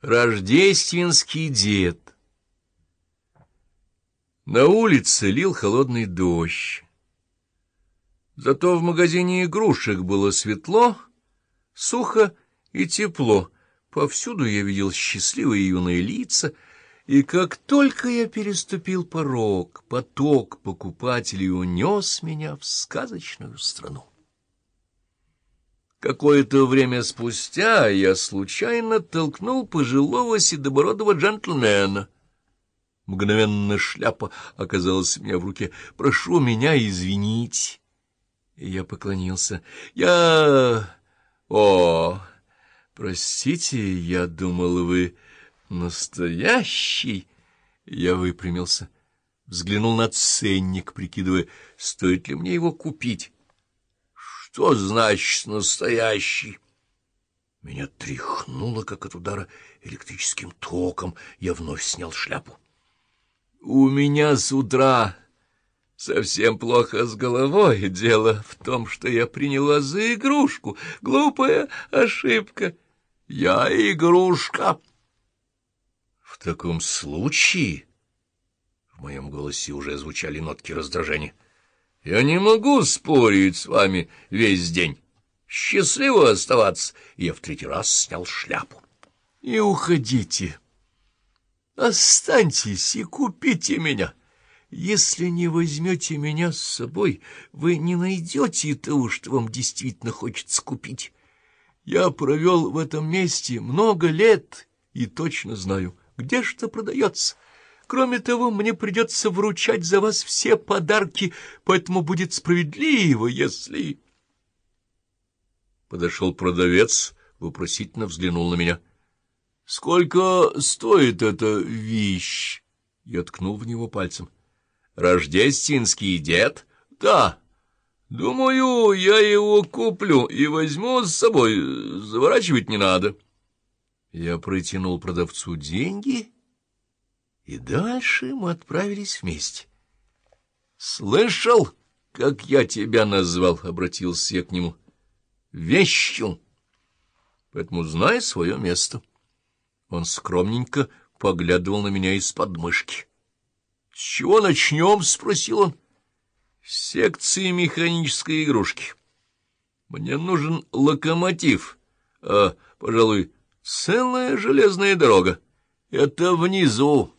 Рождественский дед На улице лил холодный дождь. Зато в магазине игрушек было светло, сухо и тепло. Повсюду я видел счастливые юные лица, и как только я переступил порог, поток покупателей унес меня в сказочную страну. Какое-то время спустя я случайно толкнул пожилого седобородого джентльмена. Мгновенно шляпа оказалась у меня в руке. «Прошу меня извинить». Я поклонился. «Я... О, простите, я думал, вы настоящий». Я выпрямился, взглянул на ценник, прикидывая, стоит ли мне его купить. Что значит настоящий? Меня тряхнуло, как от удара электрическим током. Я вновь снял шляпу. У меня с утра совсем плохо с головой. Дело в том, что я приняла за игрушку. Глупая ошибка. Я игрушка. В таком случае... В моем голосе уже звучали нотки раздражения. Я не могу спорить с вами весь день. Счастливо оставаться. Я в третий раз снял шляпу. И уходите. Останьтесь и купите меня. Если не возьмете меня с собой, вы не найдете того, что вам действительно хочется купить. Я провел в этом месте много лет и точно знаю, где что продается. Кроме того, мне придется вручать за вас все подарки, поэтому будет справедливо, если...» Подошел продавец, вопросительно взглянул на меня. «Сколько стоит эта вещь?» Я ткнул в него пальцем. «Рождественский дед?» «Да. Думаю, я его куплю и возьму с собой. Заворачивать не надо». Я протянул продавцу деньги и дальше мы отправились вместе. — Слышал, как я тебя назвал? — обратился я к нему. — Вещью. Поэтому знай свое место. Он скромненько поглядывал на меня из-под мышки. — С чего начнем? — спросил он. — С секции механической игрушки. Мне нужен локомотив, а, пожалуй, целая железная дорога. Это внизу.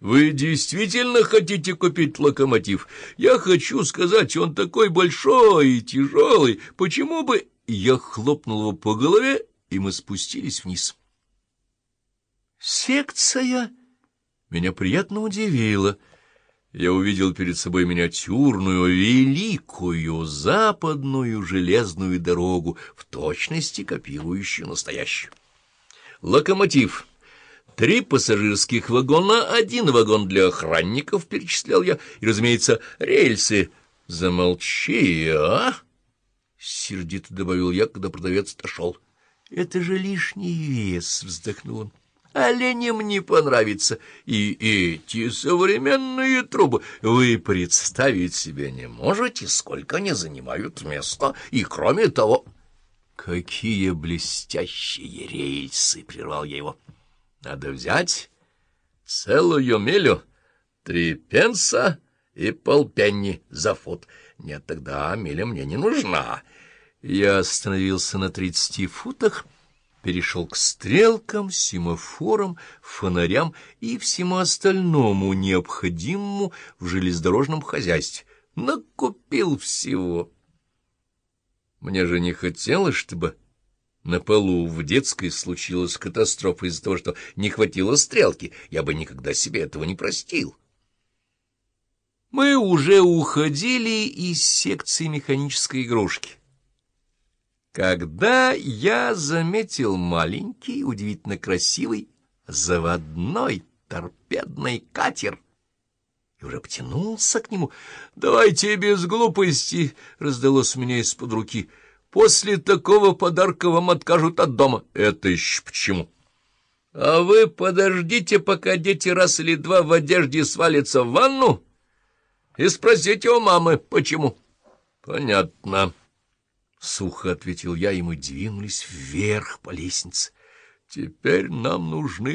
Вы действительно хотите купить локомотив? Я хочу сказать, он такой большой и тяжелый. Почему бы... Я хлопнул его по голове, и мы спустились вниз. Секция меня приятно удивила. Я увидел перед собой миниатюрную, великую западную железную дорогу, в точности копирующую настоящую. Локомотив — Три пассажирских вагона, один вагон для охранников, — перечислял я, и, разумеется, рельсы. — Замолчи, а? — сердито добавил я, когда продавец отошел. — Это же лишний вес, — вздохнул он. — Оленям не понравится. И эти современные трубы вы представить себе не можете, сколько они занимают места, и кроме того... — Какие блестящие рельсы! — прервал я его. — надо взять целую милю, три пенса и полпенни за фут. Нет, тогда миля мне не нужна. Я остановился на тридцати футах, перешел к стрелкам, семафорам, фонарям и всему остальному необходимому в железнодорожном хозяйстве. Накупил всего. Мне же не хотелось, чтобы на полу в детской случилась катастрофа из-за того, что не хватило стрелки. Я бы никогда себе этого не простил. Мы уже уходили из секции механической игрушки. Когда я заметил маленький, удивительно красивый, заводной торпедный катер и уже потянулся к нему. «Давайте без глупости!» — раздалось у меня из-под руки — После такого подарка вам откажут от дома. Это еще почему? А вы подождите, пока дети раз или два в одежде свалятся в ванну, и спросите у мамы, почему. Понятно. Сухо ответил я, и мы двинулись вверх по лестнице. Теперь нам нужны